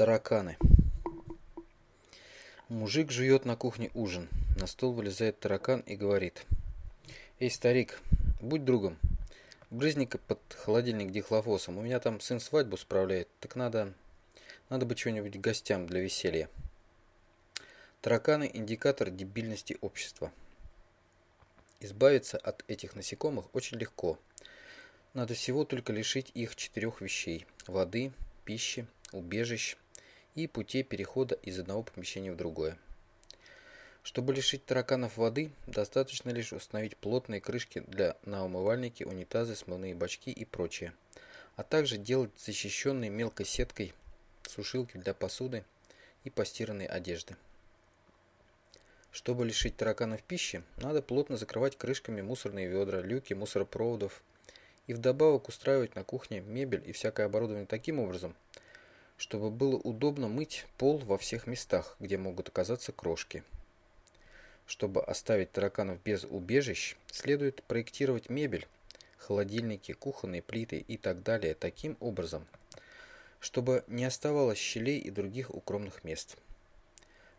Тараканы. Мужик жует на кухне ужин. На стол вылезает таракан и говорит. «Эй, старик, будь другом. Брызни-ка под холодильник дихлофосом. У меня там сын свадьбу справляет. Так надо... Надо бы чего-нибудь гостям для веселья». Тараканы – индикатор дебильности общества. Избавиться от этих насекомых очень легко. Надо всего только лишить их четырех вещей – воды, пищи, убежищ и путей перехода из одного помещения в другое. Чтобы лишить тараканов воды, достаточно лишь установить плотные крышки для на умывальники, унитазы, смывные бачки и прочее, а также делать защищенные мелкой сеткой сушилки для посуды и постиранной одежды. Чтобы лишить тараканов пищи, надо плотно закрывать крышками мусорные ведра, люки мусоропроводов и вдобавок устраивать на кухне мебель и всякое оборудование таким образом, чтобы было удобно мыть пол во всех местах, где могут оказаться крошки. Чтобы оставить тараканов без убежищ, следует проектировать мебель, холодильники, кухонные плиты и так далее таким образом, чтобы не оставалось щелей и других укромных мест.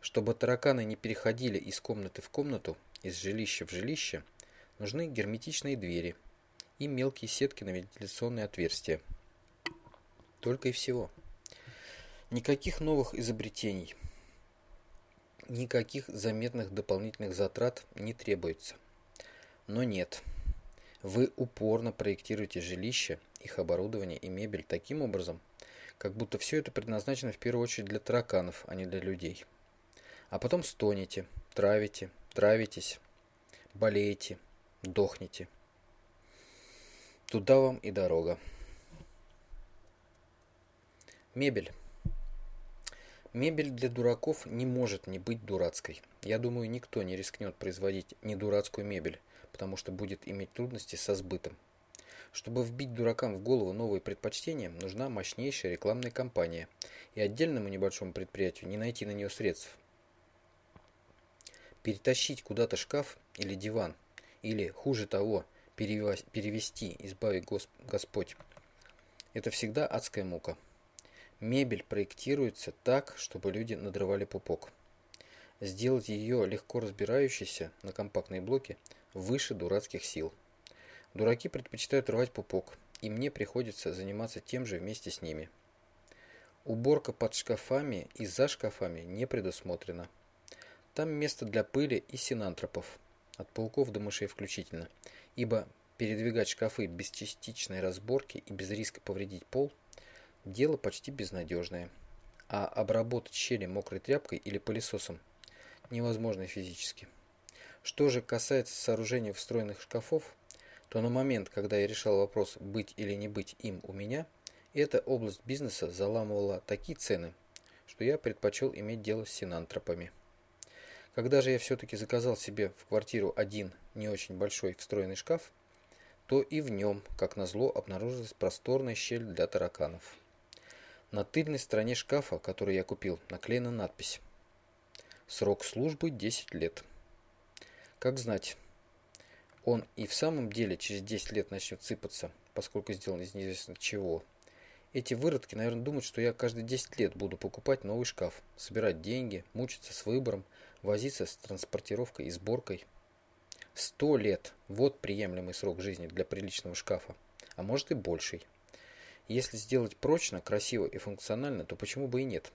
Чтобы тараканы не переходили из комнаты в комнату, из жилища в жилище, нужны герметичные двери и мелкие сетки на вентиляционные отверстия. Только и всего. Никаких новых изобретений, никаких заметных дополнительных затрат не требуется. Но нет. Вы упорно проектируете жилища, их оборудование и мебель таким образом, как будто все это предназначено в первую очередь для тараканов, а не для людей. А потом стонете, травите, травитесь, болеете, дохнете. Туда вам и дорога. Мебель. Мебель для дураков не может не быть дурацкой. Я думаю, никто не рискнет производить недурацкую мебель, потому что будет иметь трудности со сбытом. Чтобы вбить дуракам в голову новые предпочтения, нужна мощнейшая рекламная кампания, и отдельному небольшому предприятию не найти на нее средств. Перетащить куда-то шкаф или диван, или, хуже того, перевести, избави Господь, это всегда адская мука. Мебель проектируется так, чтобы люди надрывали пупок. Сделать ее легко разбирающейся на компактные блоки выше дурацких сил. Дураки предпочитают рвать пупок, и мне приходится заниматься тем же вместе с ними. Уборка под шкафами и за шкафами не предусмотрена. Там место для пыли и синантропов, от пауков до мышей включительно, ибо передвигать шкафы без частичной разборки и без риска повредить пол Дело почти безнадежное, а обработать щели мокрой тряпкой или пылесосом невозможно физически. Что же касается сооружения встроенных шкафов, то на момент, когда я решал вопрос, быть или не быть им у меня, эта область бизнеса заламывала такие цены, что я предпочел иметь дело с синантропами. Когда же я все-таки заказал себе в квартиру один не очень большой встроенный шкаф, то и в нем, как назло, обнаружилась просторная щель для тараканов. На тыльной стороне шкафа, который я купил, наклеена надпись. Срок службы 10 лет. Как знать, он и в самом деле через 10 лет начнет сыпаться, поскольку сделан из неизвестно чего. Эти выродки, наверное, думают, что я каждые 10 лет буду покупать новый шкаф, собирать деньги, мучиться с выбором, возиться с транспортировкой и сборкой. 100 лет – вот приемлемый срок жизни для приличного шкафа, а может и больший. Если сделать прочно, красиво и функционально, то почему бы и нет?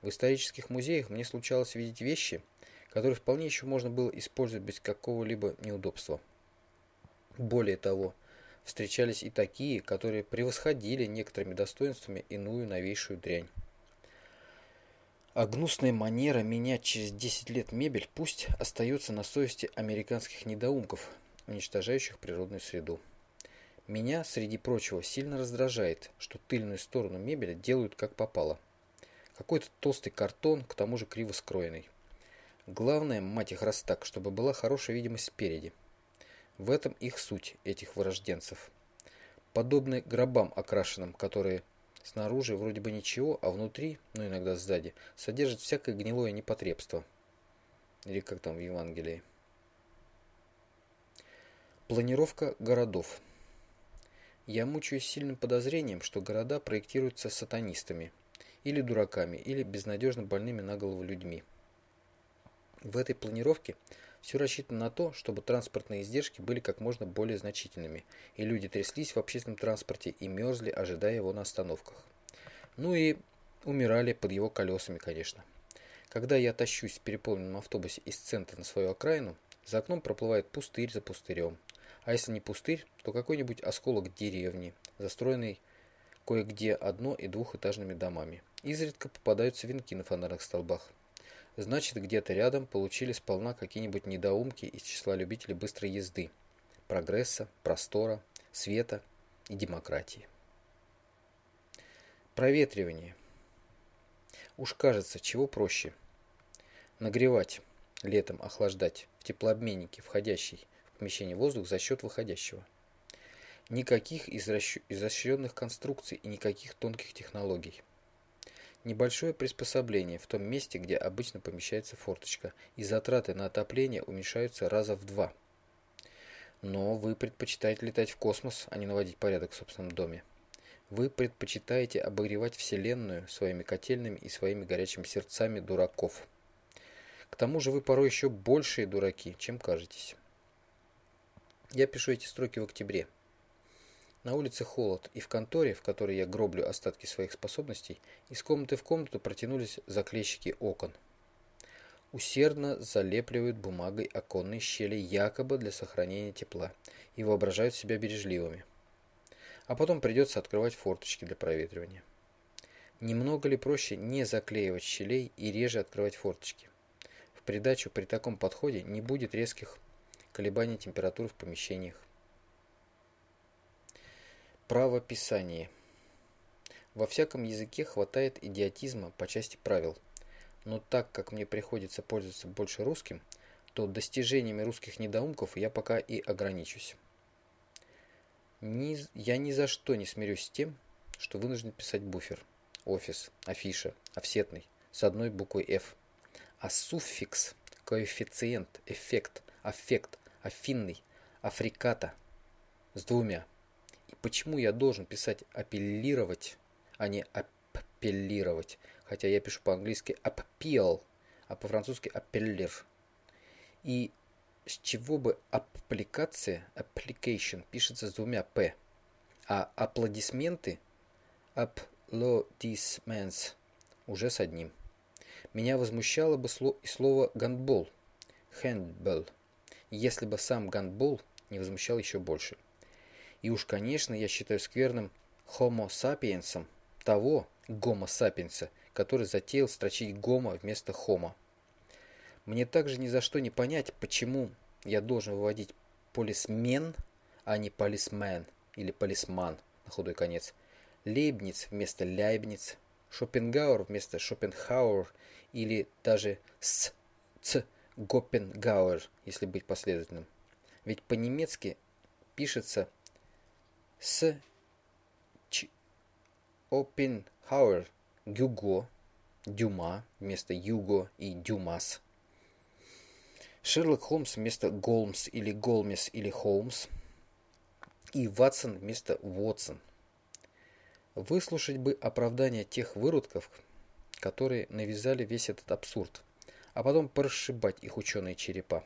В исторических музеях мне случалось видеть вещи, которые вполне еще можно было использовать без какого-либо неудобства. Более того, встречались и такие, которые превосходили некоторыми достоинствами иную новейшую дрянь. А гнусная манера менять через 10 лет мебель пусть остается на совести американских недоумков, уничтожающих природную среду. Меня, среди прочего, сильно раздражает, что тыльную сторону мебели делают как попало. Какой-то толстый картон, к тому же криво скроенный. Главное, мать их раз так, чтобы была хорошая видимость спереди. В этом их суть, этих вырожденцев. Подобны гробам окрашенным, которые снаружи вроде бы ничего, а внутри, ну иногда сзади, содержат всякое гнилое непотребство. Или как там в Евангелии. Планировка городов. Я мучаюсь сильным подозрением, что города проектируются сатанистами, или дураками, или безнадежно больными на голову людьми. В этой планировке все рассчитано на то, чтобы транспортные издержки были как можно более значительными, и люди тряслись в общественном транспорте и мерзли, ожидая его на остановках. Ну и умирали под его колесами, конечно. Когда я тащусь в переполненном автобусе из центра на свою окраину, за окном проплывает пустырь за пустырем. А если не пустырь, то какой-нибудь осколок деревни, застроенный кое-где одно- и двухэтажными домами. Изредка попадаются венки на фонарных столбах. Значит, где-то рядом получили сполна какие-нибудь недоумки из числа любителей быстрой езды, прогресса, простора, света и демократии. Проветривание. Уж кажется, чего проще. Нагревать, летом охлаждать в теплообменнике входящий помещение воздух за счет выходящего. Никаких изощренных конструкций и никаких тонких технологий. Небольшое приспособление в том месте, где обычно помещается форточка, и затраты на отопление уменьшаются раза в два. Но вы предпочитаете летать в космос, а не наводить порядок в собственном доме. Вы предпочитаете обогревать Вселенную своими котельными и своими горячими сердцами дураков. К тому же вы порой еще большие дураки, чем кажетесь. Я пишу эти строки в октябре. На улице холод, и в конторе, в которой я гроблю остатки своих способностей, из комнаты в комнату протянулись заклещики окон. Усердно залепливают бумагой оконные щели якобы для сохранения тепла и воображают себя бережливыми. А потом придется открывать форточки для проветривания. Немного ли проще не заклеивать щелей и реже открывать форточки? В придачу при таком подходе не будет резких колебаний температуры в помещениях. Правописание. Во всяком языке хватает идиотизма по части правил. Но так как мне приходится пользоваться больше русским, то достижениями русских недоумков я пока и ограничусь. Ни, я ни за что не смирюсь с тем, что вынужден писать буфер, офис, афиша, офсетный, с одной буквой F. А суффикс, коэффициент, эффект, аффект, афинный, африката с двумя – и почему я должен писать апеллировать, а не апеллировать? Хотя я пишу по-английски appeal, а по-французски appellir. И с чего бы аппликация, application, пишется с двумя «п», а аплодисменты, applaudissements, уже с одним. Меня возмущало бы и слово «гандбол», handball, если бы сам гандбол не возмущал еще больше. И уж, конечно, я считаю скверным homo sapiensом того гомо сапиенса, который затеял строчить гомо вместо хома. Мне также ни за что не понять, почему я должен выводить полисмен, а не полисмен или полисман на худой конец. Лейбниц вместо Ляйбниц, Шопенгауэр вместо Шопенхауэр или даже с ц Гопенгауэр, если быть последовательным. Ведь по-немецки пишется с Ч. Опенхауэр, Гюго, Дюма вместо Юго и Дюмас. Шерлок Холмс вместо Голмс или Голмес или Холмс. И Ватсон вместо Уотсон. Выслушать бы оправдание тех выродков, которые навязали весь этот абсурд, а потом прошибать их ученые черепа.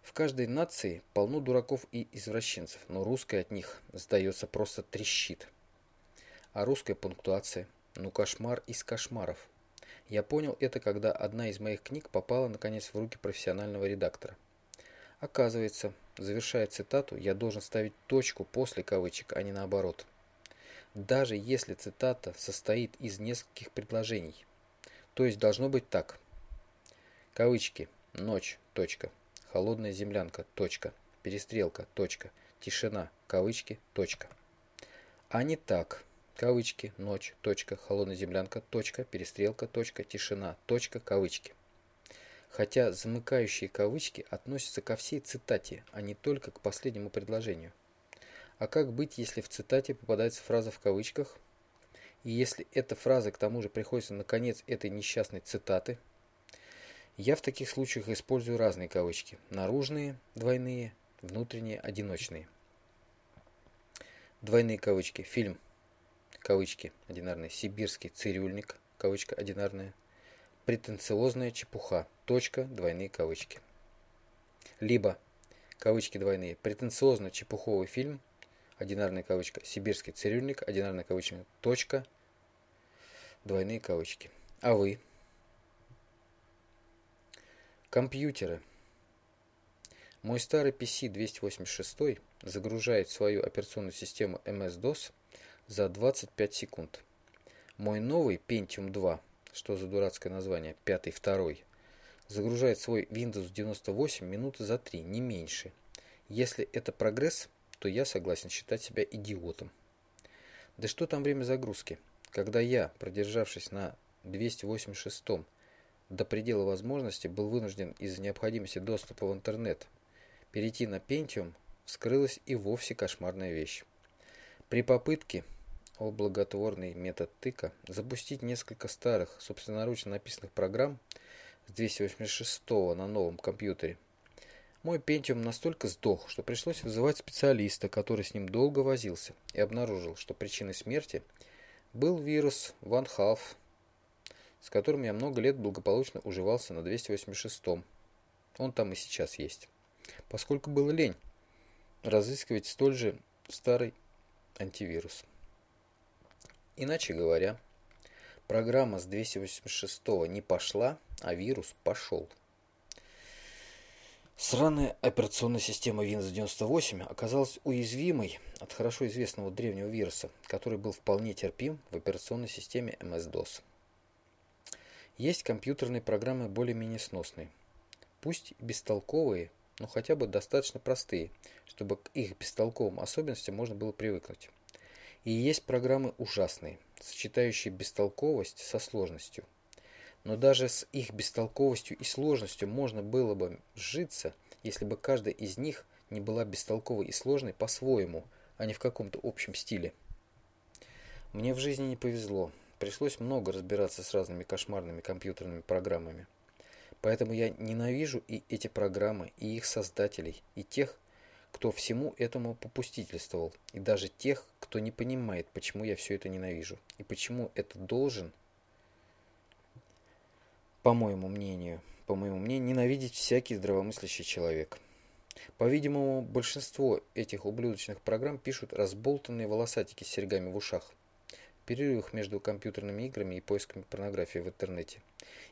В каждой нации полно дураков и извращенцев, но русская от них, сдается, просто трещит. А русская пунктуация? Ну кошмар из кошмаров. Я понял это, когда одна из моих книг попала, наконец, в руки профессионального редактора. Оказывается, завершая цитату, я должен ставить точку после кавычек, а не наоборот. Даже если цитата состоит из нескольких предложений. То есть должно быть так. Кавычки. Ночь. Точка. Холодная землянка, точка, перестрелка, точка, тишина, кавычки, точка. А не так. Кавычки, ночь, точка, холодная землянка, точка, перестрелка, точка, тишина, точка, кавычки. Хотя замыкающие кавычки относятся ко всей цитате, а не только к последнему предложению. А как быть, если в цитате попадается фраза в кавычках? И если эта фраза к тому же приходится на конец этой несчастной цитаты – я в таких случаях использую разные кавычки. Наружные, двойные, внутренние, одиночные. Двойные кавычки. Фильм. кавычки одинарные, сибирский цирюльник, кавычка одинарная, претенциозная чепуха, точка, двойные кавычки. Либо, кавычки двойные, претенциозно-чепуховый фильм, одинарная кавычка, сибирский цирюльник, одинарная кавычка, точка, двойные кавычки. А вы? Компьютеры. Мой старый PC 286 загружает свою операционную систему MS-DOS за 25 секунд. Мой новый Pentium 2, что за дурацкое название, пятый второй, загружает свой Windows 98 минуты за 3, не меньше. Если это прогресс, то я согласен считать себя идиотом. Да что там время загрузки? Когда я, продержавшись на 286 до предела возможности, был вынужден из-за необходимости доступа в интернет перейти на Pentium, вскрылась и вовсе кошмарная вещь. При попытке, о благотворный метод тыка, запустить несколько старых, собственноручно написанных программ с 286 на новом компьютере, мой Pentium настолько сдох, что пришлось вызывать специалиста, который с ним долго возился, и обнаружил, что причиной смерти был вирус One Half, с которым я много лет благополучно уживался на 286 -м. Он там и сейчас есть поскольку было лень разыскивать столь же старый антивирус. Иначе говоря, программа с 286 не пошла, а вирус пошел. Сраная операционная система Windows 98 оказалась уязвимой от хорошо известного древнего вируса, который был вполне терпим в операционной системе MS-DOS. Есть компьютерные программы более-менее сносные, пусть бестолковые, но хотя бы достаточно простые, чтобы к их бестолковым особенностям можно было привыкнуть. И есть программы ужасные, сочетающие бестолковость со сложностью. Но даже с их бестолковостью и сложностью можно было бы сжиться, если бы каждая из них не была бестолковой и сложной по-своему, а не в каком-то общем стиле. Мне в жизни не повезло. Пришлось много разбираться с разными кошмарными компьютерными программами. Поэтому я ненавижу и эти программы, и их создателей, и тех, кто всему этому попустительствовал, и даже тех, кто не понимает, почему я все это ненавижу, и почему это должен, по моему мнению, по моему мнению, ненавидеть всякий здравомыслящий человек. По-видимому, большинство этих ублюдочных программ пишут разболтанные волосатики с серьгами в ушах, перерывах между компьютерными играми и поисками порнографии в интернете.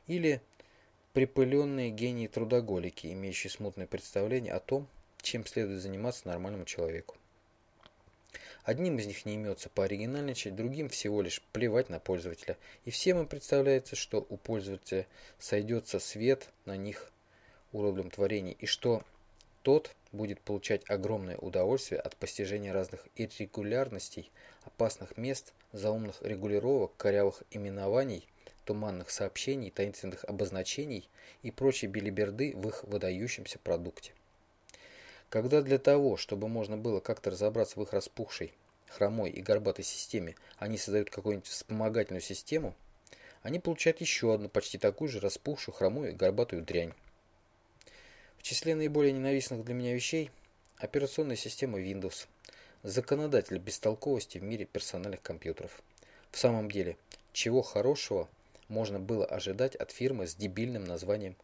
Или припыленные гении-трудоголики, имеющие смутное представление о том, чем следует заниматься нормальному человеку. Одним из них не имется пооригинальничать, другим всего лишь плевать на пользователя. И всем им представляется, что у пользователя сойдется свет на них уродливым творений, и что тот будет получать огромное удовольствие от постижения разных иррегулярностей, опасных мест, заумных регулировок, корявых именований туманных сообщений, таинственных обозначений и прочей белиберды в их выдающемся продукте. Когда для того, чтобы можно было как-то разобраться в их распухшей, хромой и горбатой системе, они создают какую-нибудь вспомогательную систему, они получают еще одну почти такую же распухшую, хромую и горбатую дрянь. В числе наиболее ненавистных для меня вещей операционная система Windows, законодатель бестолковости в мире персональных компьютеров. В самом деле, чего хорошего – можно было ожидать от фирмы с дебильным названием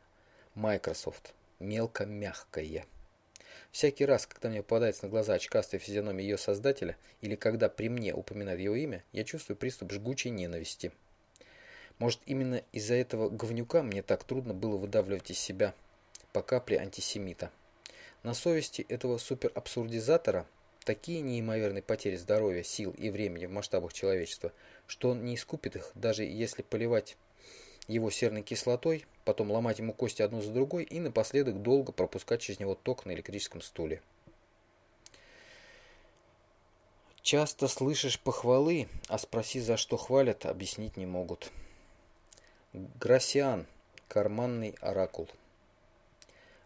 Microsoft. Мелко-мягкая. Всякий раз, когда мне попадается на глаза очкастая физиономия ее создателя, или когда при мне упоминают его имя, я чувствую приступ жгучей ненависти. Может, именно из-за этого говнюка мне так трудно было выдавливать из себя по капле антисемита. На совести этого суперабсурдизатора такие неимоверные потери здоровья, сил и времени в масштабах человечества, что он не искупит их, даже если поливать его серной кислотой, потом ломать ему кости одну за другой и напоследок долго пропускать через него ток на электрическом стуле. Часто слышишь похвалы, а спроси, за что хвалят, объяснить не могут. Грасиан, карманный оракул.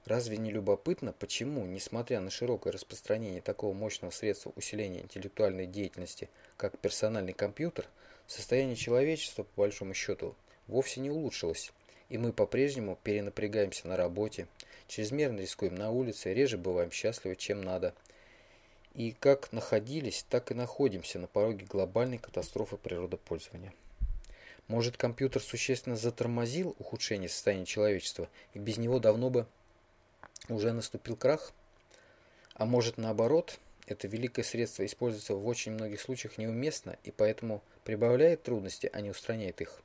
Разве не любопытно, почему, несмотря на широкое распространение такого мощного средства усиления интеллектуальной деятельности, как персональный компьютер, состояние человечества, по большому счету, вовсе не улучшилось, и мы по-прежнему перенапрягаемся на работе, чрезмерно рискуем на улице, реже бываем счастливы, чем надо, и как находились, так и находимся на пороге глобальной катастрофы природопользования. Может, компьютер существенно затормозил ухудшение состояния человечества, и без него давно бы уже наступил крах? А может, наоборот, это великое средство используется в очень многих случаях неуместно и поэтому прибавляет трудности, а не устраняет их?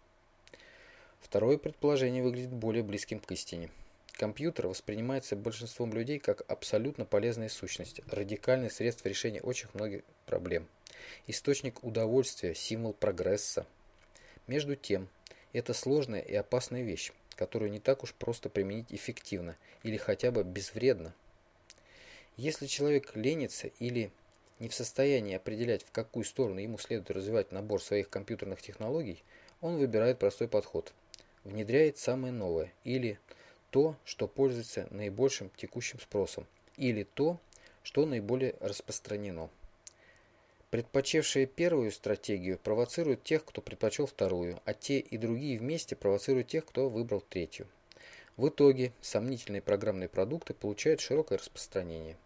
Второе предположение выглядит более близким к истине. Компьютер воспринимается большинством людей как абсолютно полезная сущность, радикальное средство решения очень многих проблем, источник удовольствия, символ прогресса. Между тем, это сложная и опасная вещь, которую не так уж просто применить эффективно или хотя бы безвредно. Если человек ленится или не в состоянии определять, в какую сторону ему следует развивать набор своих компьютерных технологий, он выбирает простой подход. Внедряет самое новое или то, что пользуется наибольшим текущим спросом, или то, что наиболее распространено. Предпочевшие первую стратегию провоцируют тех, кто предпочел вторую, а те и другие вместе провоцируют тех, кто выбрал третью. В итоге сомнительные программные продукты получают широкое распространение.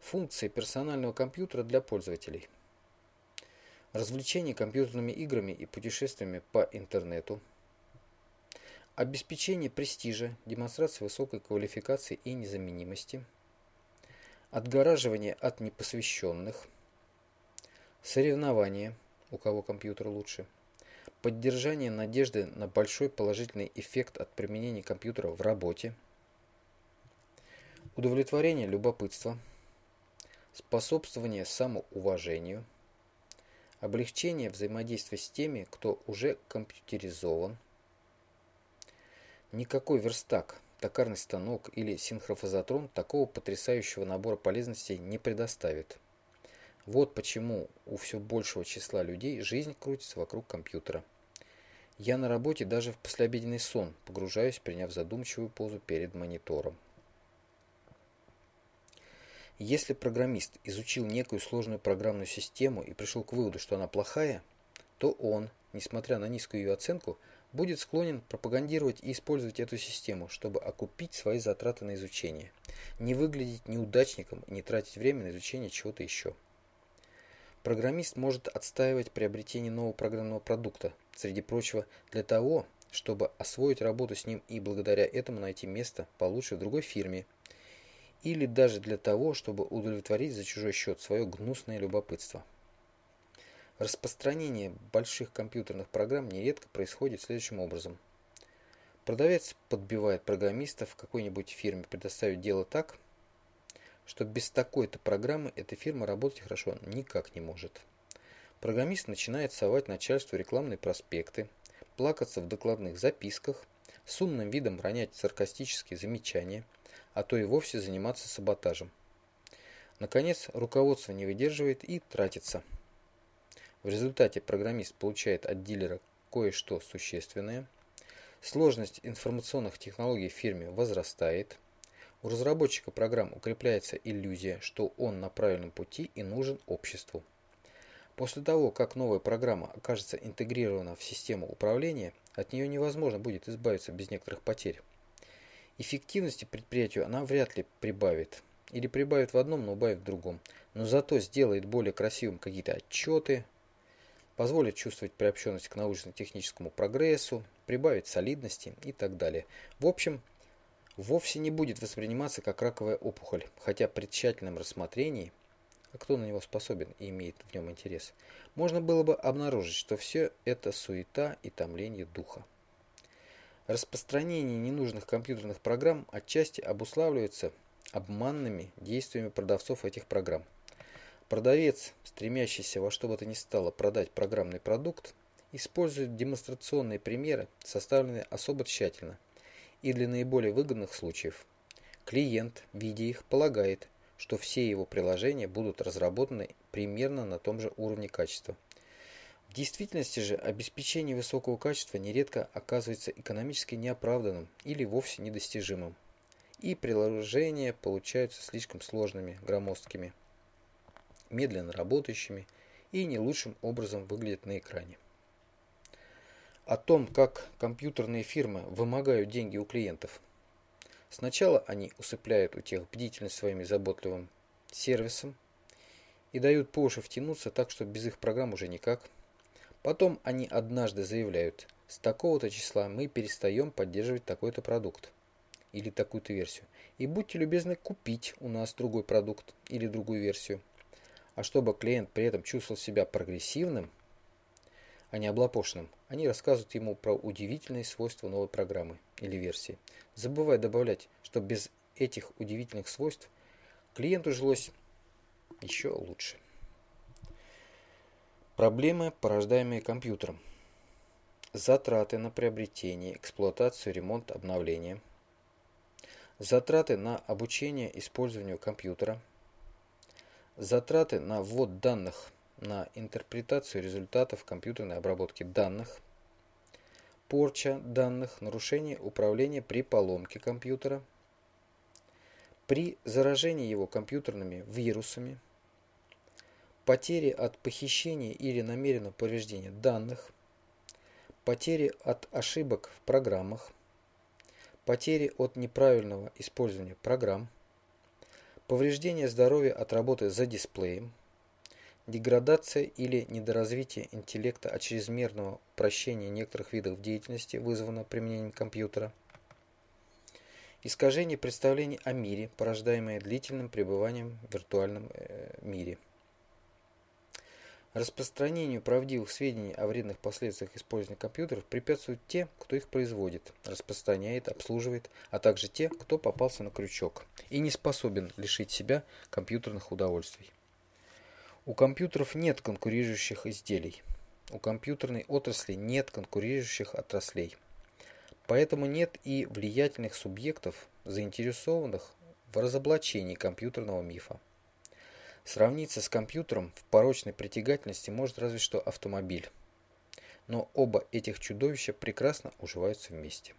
Функции персонального компьютера для пользователей. Развлечение компьютерными играми и путешествиями по интернету – обеспечение престижа, демонстрация высокой квалификации и незаменимости, отгораживание от непосвященных, соревнования, у кого компьютер лучше, поддержание надежды на большой положительный эффект от применения компьютера в работе, удовлетворение любопытства, способствование самоуважению, облегчение взаимодействия с теми, кто уже компьютеризован, Никакой верстак, токарный станок или синхрофазотрон такого потрясающего набора полезностей не предоставит. Вот почему у все большего числа людей жизнь крутится вокруг компьютера. Я на работе даже в послеобеденный сон погружаюсь, приняв задумчивую позу перед монитором. Если программист изучил некую сложную программную систему и пришел к выводу, что она плохая, то он, несмотря на низкую ее оценку, будет склонен пропагандировать и использовать эту систему, чтобы окупить свои затраты на изучение, не выглядеть неудачником и не тратить время на изучение чего-то еще. Программист может отстаивать приобретение нового программного продукта, среди прочего, для того, чтобы освоить работу с ним и благодаря этому найти место получше в другой фирме, или даже для того, чтобы удовлетворить за чужой счет свое гнусное любопытство. Распространение больших компьютерных программ нередко происходит следующим образом. Продавец подбивает программистов в какой-нибудь фирме предоставить дело так, что без такой-то программы эта фирма работать хорошо никак не может. Программист начинает совать начальству рекламные проспекты, плакаться в докладных записках, с умным видом ронять саркастические замечания, а то и вовсе заниматься саботажем. Наконец, руководство не выдерживает и тратится – в результате программист получает от дилера кое-что существенное. Сложность информационных технологий в фирме возрастает. У разработчика программ укрепляется иллюзия, что он на правильном пути и нужен обществу. После того, как новая программа окажется интегрирована в систему управления, от нее невозможно будет избавиться без некоторых потерь. Эффективности предприятию она вряд ли прибавит. Или прибавит в одном, но убавит в другом. Но зато сделает более красивым какие-то отчеты, позволит чувствовать приобщенность к научно-техническому прогрессу, прибавить солидности и так далее. В общем, вовсе не будет восприниматься как раковая опухоль, хотя при тщательном рассмотрении, а кто на него способен и имеет в нем интерес, можно было бы обнаружить, что все это суета и томление духа. Распространение ненужных компьютерных программ отчасти обуславливается обманными действиями продавцов этих программ. Продавец, стремящийся во что бы то ни стало продать программный продукт, использует демонстрационные примеры, составленные особо тщательно и для наиболее выгодных случаев. Клиент, видя их, полагает, что все его приложения будут разработаны примерно на том же уровне качества. В действительности же обеспечение высокого качества нередко оказывается экономически неоправданным или вовсе недостижимым, и приложения получаются слишком сложными, громоздкими медленно работающими и не лучшим образом выглядят на экране. О том, как компьютерные фирмы вымогают деньги у клиентов. Сначала они усыпляют у тех бдительность своими заботливым сервисом и дают по уши втянуться так, что без их программ уже никак. Потом они однажды заявляют, с такого-то числа мы перестаем поддерживать такой-то продукт или такую-то версию. И будьте любезны купить у нас другой продукт или другую версию. А чтобы клиент при этом чувствовал себя прогрессивным, а не облапошенным, они рассказывают ему про удивительные свойства новой программы или версии, забывая добавлять, что без этих удивительных свойств клиенту жилось еще лучше. Проблемы, порождаемые компьютером. Затраты на приобретение, эксплуатацию, ремонт, обновление. Затраты на обучение использованию компьютера. Затраты на ввод данных на интерпретацию результатов компьютерной обработки данных. Порча данных, нарушение управления при поломке компьютера. При заражении его компьютерными вирусами потери от похищения или намеренного повреждения данных, потери от ошибок в программах, потери от неправильного использования программ, повреждение здоровья от работы за дисплеем, деградация или недоразвитие интеллекта от чрезмерного упрощения некоторых видов деятельности, вызвано применением компьютера, искажение представлений о мире, порождаемое длительным пребыванием в виртуальном э, мире – Распространению правдивых сведений о вредных последствиях использования компьютеров препятствуют те, кто их производит, распространяет, обслуживает, а также те, кто попался на крючок и не способен лишить себя компьютерных удовольствий. У компьютеров нет конкурирующих изделий. У компьютерной отрасли нет конкурирующих отраслей. Поэтому нет и влиятельных субъектов, заинтересованных в разоблачении компьютерного мифа. Сравниться с компьютером в порочной притягательности может разве что автомобиль. Но оба этих чудовища прекрасно уживаются вместе.